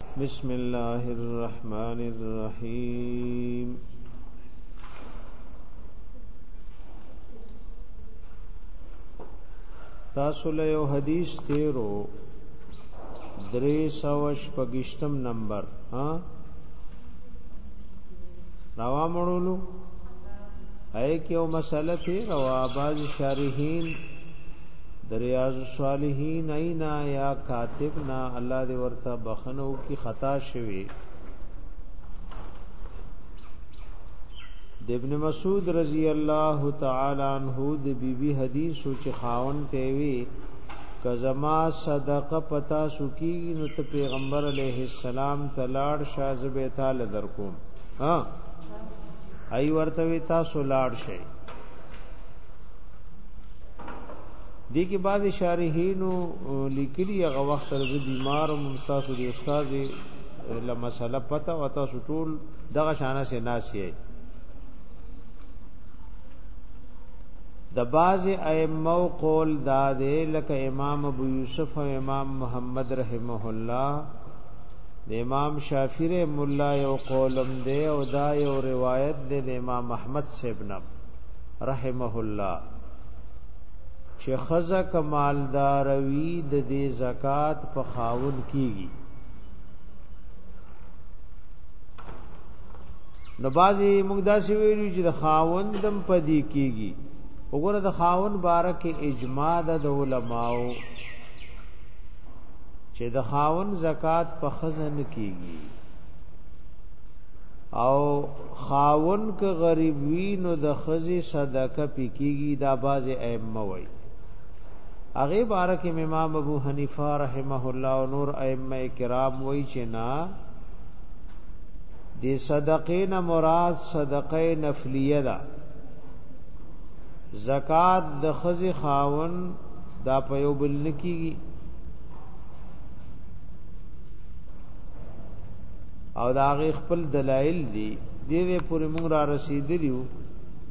بسم الله الرحمن الرحیم تاسو له یو حدیث تیرو درې سوش پګشتم نمبر ها راوا مړولو اې کې یو مسله تھی روا باز شارحین دریاز صالحین اینا یا کاتبنا الله دې ور ته بخنه وکي خطا شوی د ابن مسعود رضی الله تعالی عنہ د بیبي بی حدیث او چې خاون ته وی کزما صدقه پتا سکی نو ته پیغمبر علیه السلام تلاړ شازبه تعالی درکوم ها ای ورته تاسو لاړ شئ دې کې بعض شارحینو لیکلي هغه وخت سره زه بیمار او مستاسو د استاد له مسله پته او تاسو ټول دغه شانه سه ناسي د بعض ائمه قول دا دی لکه امام ابو یوسف او امام محمد رحمه الله د امام شافعی رحم الله یو قولم دی او دا یو روایت دی د امام احمد سیبنم رحمه الله چې خزه کمالدار وی د دې زکات په خاون کیږي نو بازي موږ دا سی ویلو چې د خاون دم پدی کیږي وګوره د خاون بارکه اجماع د علماو چې د خاون زکات په خزن کیږي او خاون که غریب وی نو د خزي صدقه پکېږي دا باز ائمه وای هغه بارک امام ابو حنیفه رحمه الله او نور ائمه کرام وای چې نه د صدقې نه مراد صدقه نفلیه ده زکات د خزي خاون دا په یو بل نکیږي او دا غي خپل دلایل دي د دې پورې موږ را رسیدلیو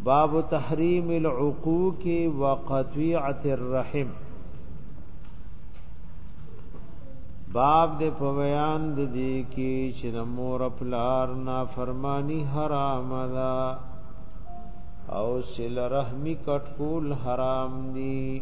باب تحریم العقوق وقطیعه الرحم باب د په بیان د دې کې چې د مور پلار نا فرمانی حرام ده او سل رحمی کټ کول حرام دي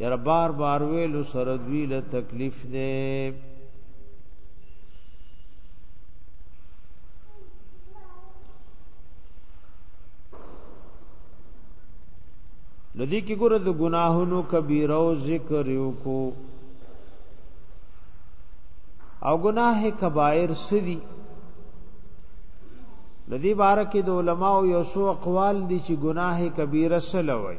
یار بار بار ویل سره دوی له تکلیف دی لدی کې ګره د ګناهونو کبیره او ذکر یو کو او ګناه کبایر سدي لدی بارکه د علماو یو سو اقوال دي چې ګناه کبیره سلوي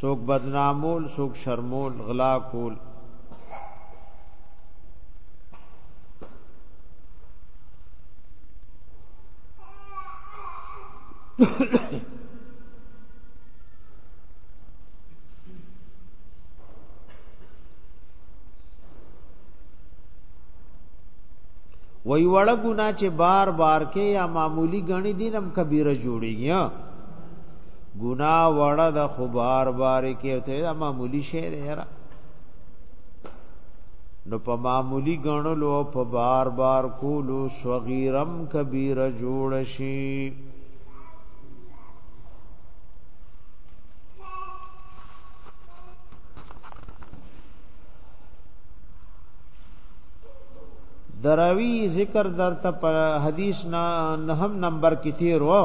څوک بدنامول څوک شرمول غلا کول وی وړه ګنا چې بار بار کې یا معمولی غنی دینم کبیره جوړیږي ګنا وړه د خو بار بار کې ته دا معمولی شی دی یاره نو په معمولی غنلو په بار بار کولو صغیرم کبیر جوړ شي دراوی ذکر درته په حدیث نه هم نمبر کې تیر وو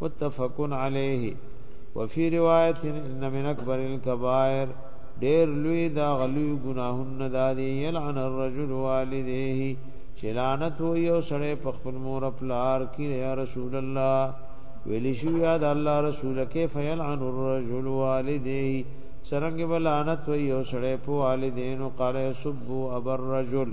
متفق علیه وفي روایت ان من اکبر الكبائر ډیر لوی دا غلوی گناهونه دادی یلعن الرجل والديه چې لعنت و یو سړی په خپل مور پلار کې یا رسول الله ویل شو یا د الله رسول کې فیلعن الرجل والديه سرنګ بلعنت و یو سړی په والدینو قال سبو ابر رجل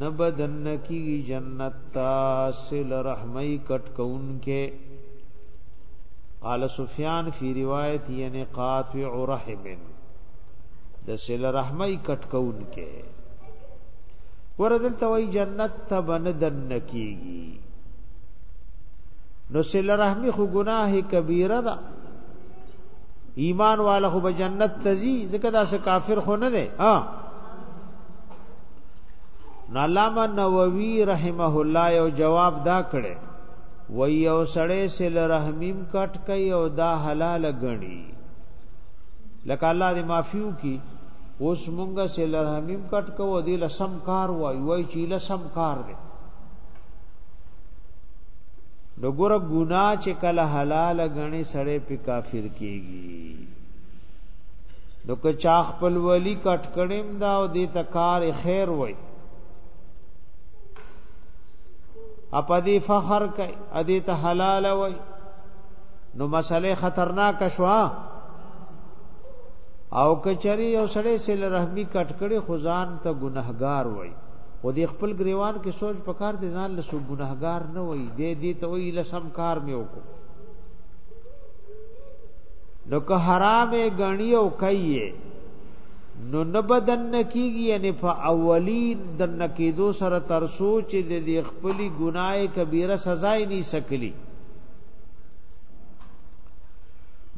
نبدن کی جنت تا سل رحمی کټ کون کې قال سفیان فی روایت یعنی قاطع رحم د سل رحمی کټ کون کې وردل توي جنت ته بندن کیږي نو سل رحمی خو گناه کبیره ده ایمان والا خو به جنت تزي ځکه دا څه کافر خو نه دی ها نو علامه نووي رحمه الله یو جواب دا کړي و یو سړی سل رحمیم کټ کوي او دا حلال غني لکه الله دې معفو کی اوس مونږه سل رحمیم کټ کوو دې لسم کار وای وای چې لسم کار دی نو ګور ګنا چې کله حلال غني سړی په کافر کیږي نو که چا خپل ولی کټ کړم دا او دې ته کار خیر وای اپا دې فخر کوي ا دې ته حلال وای نو مسئله خطرناک شوا او کچری او سړی سل رحمی کټ کړي خزان ته ګناهګار وای او دې خپل گریوان کې سوچ پکار دي ځان له سو ګناهګار نه وای دې دې ته وای لسم کار مې وکړ نو که حرام غنی او کوي نو نه بدن نکیږي یعنی په اولین د نکیدو سره تر سوچ د دې خپلې ګناه کبیره سزا یې نه سکلی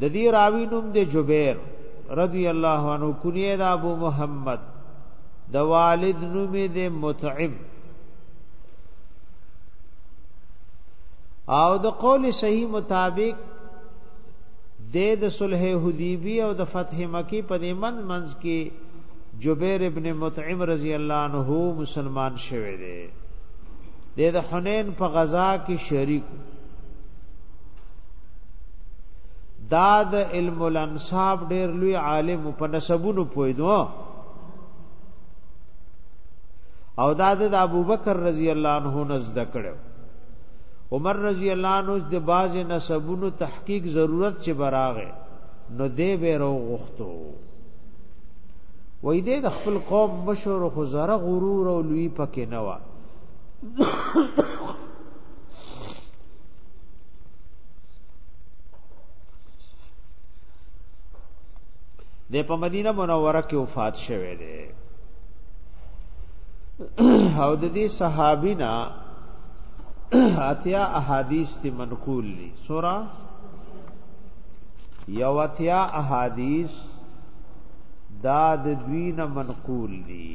د دې راوی نوم د جبیر رضی الله عنه کنیه د ابو محمد د والد نوم د متعب او د قول صحیح مطابق د د صلح حدیبی او د فتح مکی په نیمن منځ کې جبیر ابن مطعم رضی الله عنه مسلمان شوه دی د د حنین په غزا کې شریک داد علم الانصاب ډیر لوی عالم په نسبونو پویدو او دا د ابوبکر رضی الله عنه نزد کړو عمر رضی الله عنه د باز نسبونو تحقیق ضرورت چې براغه نو دی به رو غختو وای دې د خپل قوم مشور خو زره غرور او لوی پکې نه و د په مدینه منوره کې وفات شوه دی او د دې صحابینا اتیا احادیث تی منقول دي سورا یو اتیا احادیث دا د دوی نه منقول دي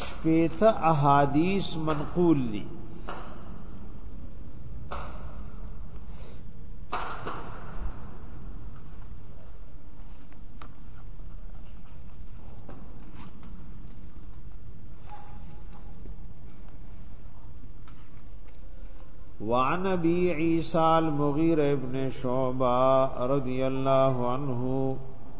شپېته احادیث منقول دي وعن ابي عيسى المغير ابن شعبة رضي الله عنه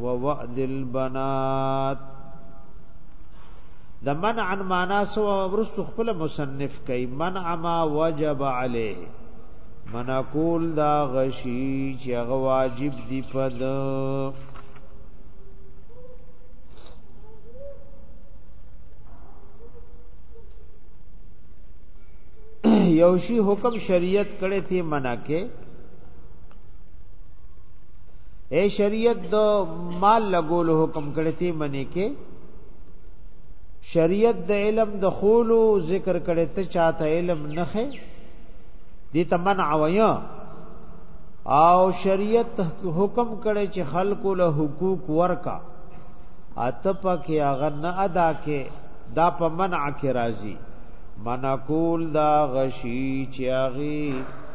ووعد البنات د منع معنا سو ورستو خپل مصنف کوي منع ما وجب عليه منا کول دا غشي چې هغه واجب دی پد یوشي حکم شریعت کړي ته منا کې اے شریعت د مال لګولو حکم کړی ته منی کې شریعت د علم د خولو ذکر کړی ته چاته علم نخې دې تمنع ویا او شریعت حکم کړی چې خلکو له حقوق ورکا اته پکې هغه نه ادا کې دا په منع کې راځي منع کول دا غشي چې هغه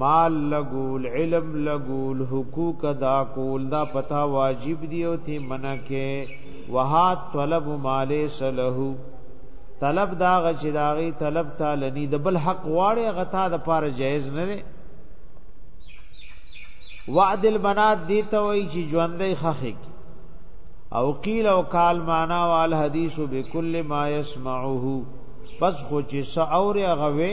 مال لګول علم لګول حقوق ادا کول دا پتا واجب دی او تی منکه وها طلب مال سله طلب دا غچ داغي طلب تعالی د بل حق واړی غتا د پاره جایز نه دی وعد البنات دی ته وای چې ژوندې خخک او قیل او قال معنا وال حدیث بكل ما يسمعه پس خو چې ساور غوي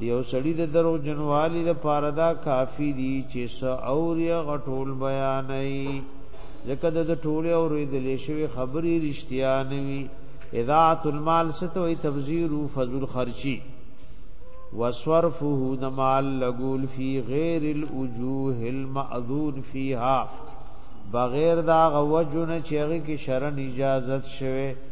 دیو سړی د درو جنوالی د پاره دا کافی دی چې س اور یا غټول بیانای ځکه د ټول او ریدل شوی خبري رښتیا نوي اذاعت المال ستوي تبذیر او فضل خرچی وصرفه د مال لګول فی غیر الوجوه الماذون فیها بغیر دا غوجن چیغه کی شرن اجازت شوه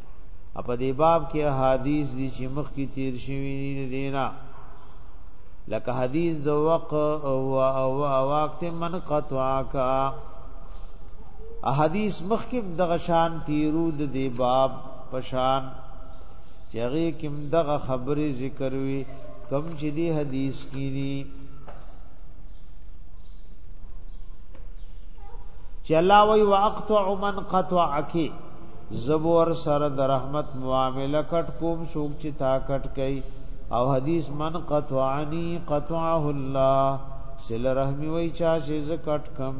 په دې باب کې احادیث دي چې مخ کې تیر شوی دي دینا لکه حدیث د وق او او واقت من قطعک احادیث مخ کې دغه شان تیرو د دې باب پشان چې هغه کې دغه خبره ذکر وي کم چې دی حدیث کې دي چې الله وی واقطع من قطعک زبور سره د رحمت معامله کټ کوم سوک چې تا کټ کئ او حدیث من قطعنی قطعه الله سل رحمی وای چا چې ز کټ کم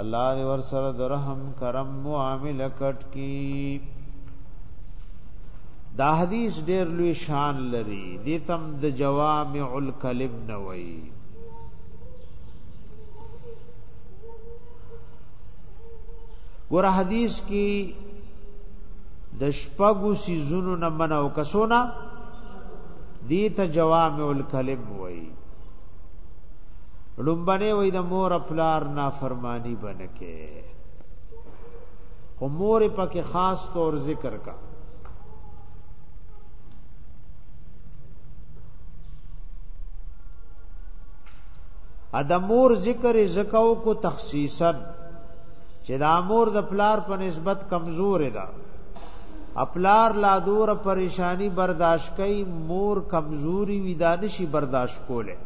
الله دې ور سره د رحم کرم معامله کټ کی دا حدیث ډیر لوی شان لري دې تم د جوامع الکلم نه وای ګور حدیث کې د شپږو سيزونو نه منو کسونه دي ته جوامع الکلم وای لومبنه وای د مور خپلار نه فرمانی بنکه خو مور پکې خاص طور ذکر کا ادمور ذکر زکاو کو تخصیص سیسن چې دا مور د پلار په نسبت کمزور ده اپلار لا دور پریشانی برداشت کوي مور کمزوري وي دا نشي برداشت کوله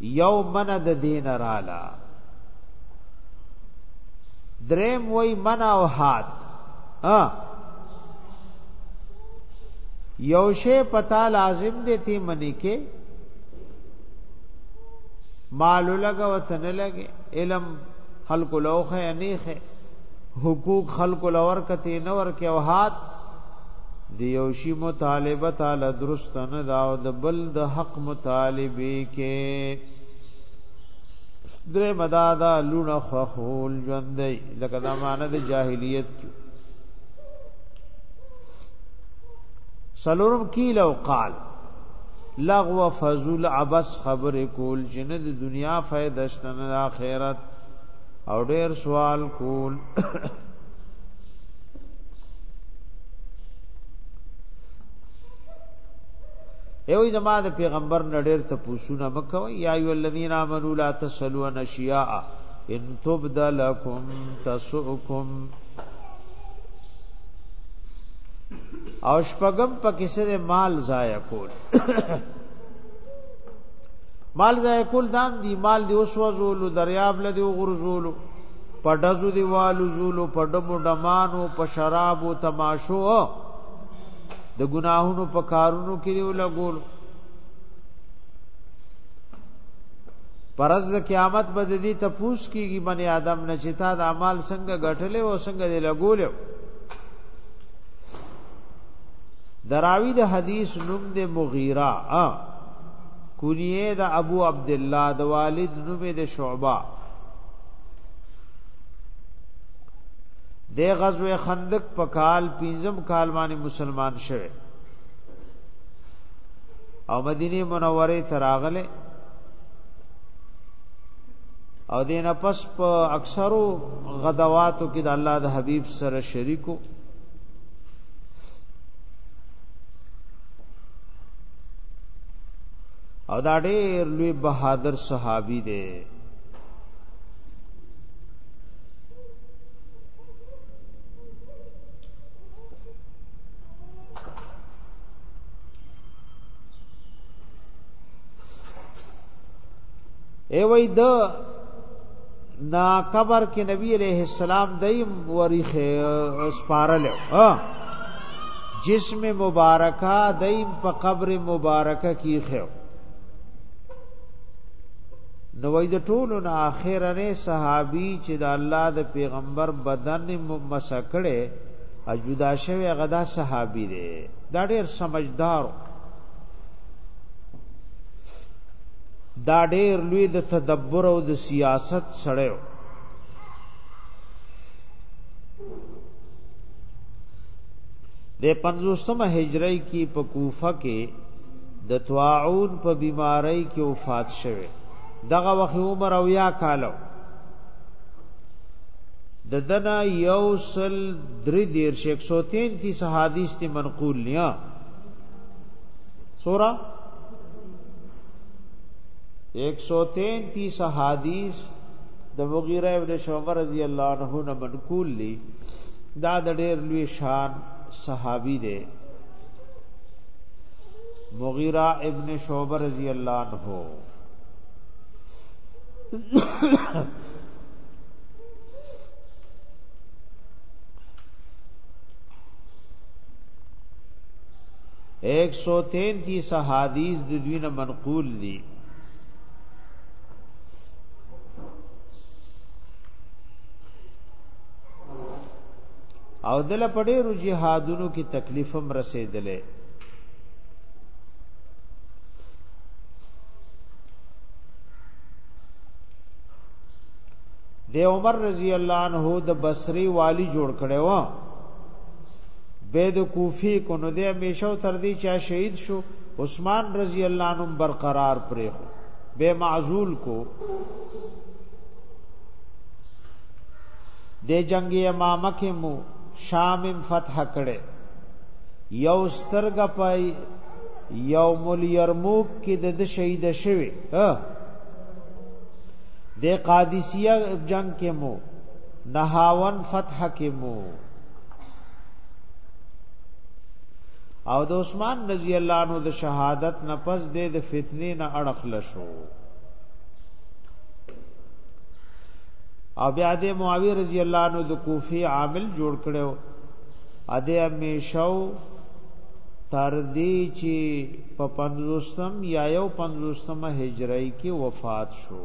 یو من د دین رالا دریم وای من او هات ها یو شی پتا لازم دی تی منی کې مالو لګا وته نه لګي علم خلق لوخه نه خه حقوق خلق لور کته نه ور کې او هات دی یو شی مطالبه تعالی درست نه دا او د بل د حق مطالبه کې درې مدادا لونه خخول ژوندې لکه دا معنی د جاهلیت کې سلورم کیل او قال لغو فزول عبس خبر کول چې نه د دنیا فائدہ شته نه د آخرت او ډیر سوال کول ایو زما د پیغمبر نړیر ته پوښونه مکوي یا ایو الذین آمنوا لا تسلوا نشیاء ان تبد لكم تسؤکم او شپغم په کیسه د مال ضایع کول مال ضایع کول دام دی مال دی اوس وزول دریاب لدی غرزول په دزو دی والو زول په دمو دمانو په شراب او تماشو د ګناهونو په کارونو کې دی لګول پرز د قیامت به د دې تپوس کیږي بنی آدم نه چې تا د اعمال څنګه غټلې او څنګه دې لګولې دراوی د حدیث نوم د مغیره ا کونیه د ابو عبد الله د والد نوم د شعبہ د غزوه خندق په کال پنځم کال باندې مسلمان شوه او مدینه منوره ته راغله او دین پس په اکثرو غدواتو کې د الله د حبیب سره شریکو او دا ډېر لوی بهادر صحابي دی ای وای د نا قبر کې نبی عليه السلام دای وریخ سپارل ها جسم مبارکه دیم په قبر مبارکه کې خو نو وای د ټولو نه اخرنه صحابي چې د الله د پیغمبر بدن مسکړه اجدا شوی غدا صحابي دی دا ډېر سمجدار دا ډیر لوی د تدبر او د سیاست سړی و د 50مه هجری کې په کوفه کې د طاعون په بیماری کې وفات شوه دغه وخت عمر او یا کالو د دنا یوسل درې دیر شیخ 133 حدیث ته منقول نیا سورا 133 حدیث د مغیره ابن شعبہ رضی الله عنه نه منقول لی دا د ډېر لوی شان صحابي دی مغیره ابن شعبہ رضی الله عنه 133 حدیث د دوی نه منقول دي او دل په ډیرو جهادونو کې تکلیف هم رسیدلې د عمر رضی الله عنه د بصری والی جوړ کړي و به د کوفی کو نو د همیشه تر دې چا شهید شو عثمان رضی الله عنه برقرار پرې خو به معزول کو د جنگ امامه کې مو شام فتح کړي یو سترګ پای یوم الیرموک کې د شهید شوی د قادسیه جنگ کې مو نهاون فتح کې مو او د عثمان رضی الله عنه د شهادت نه پس د فتنې نه اړخل شو او بیا د معاویه رضی الله عنه د کوفی عامل جوړ کړو ا دې همیشو تر دې چې په 50م یا یو 50مه هجری کې وفات شو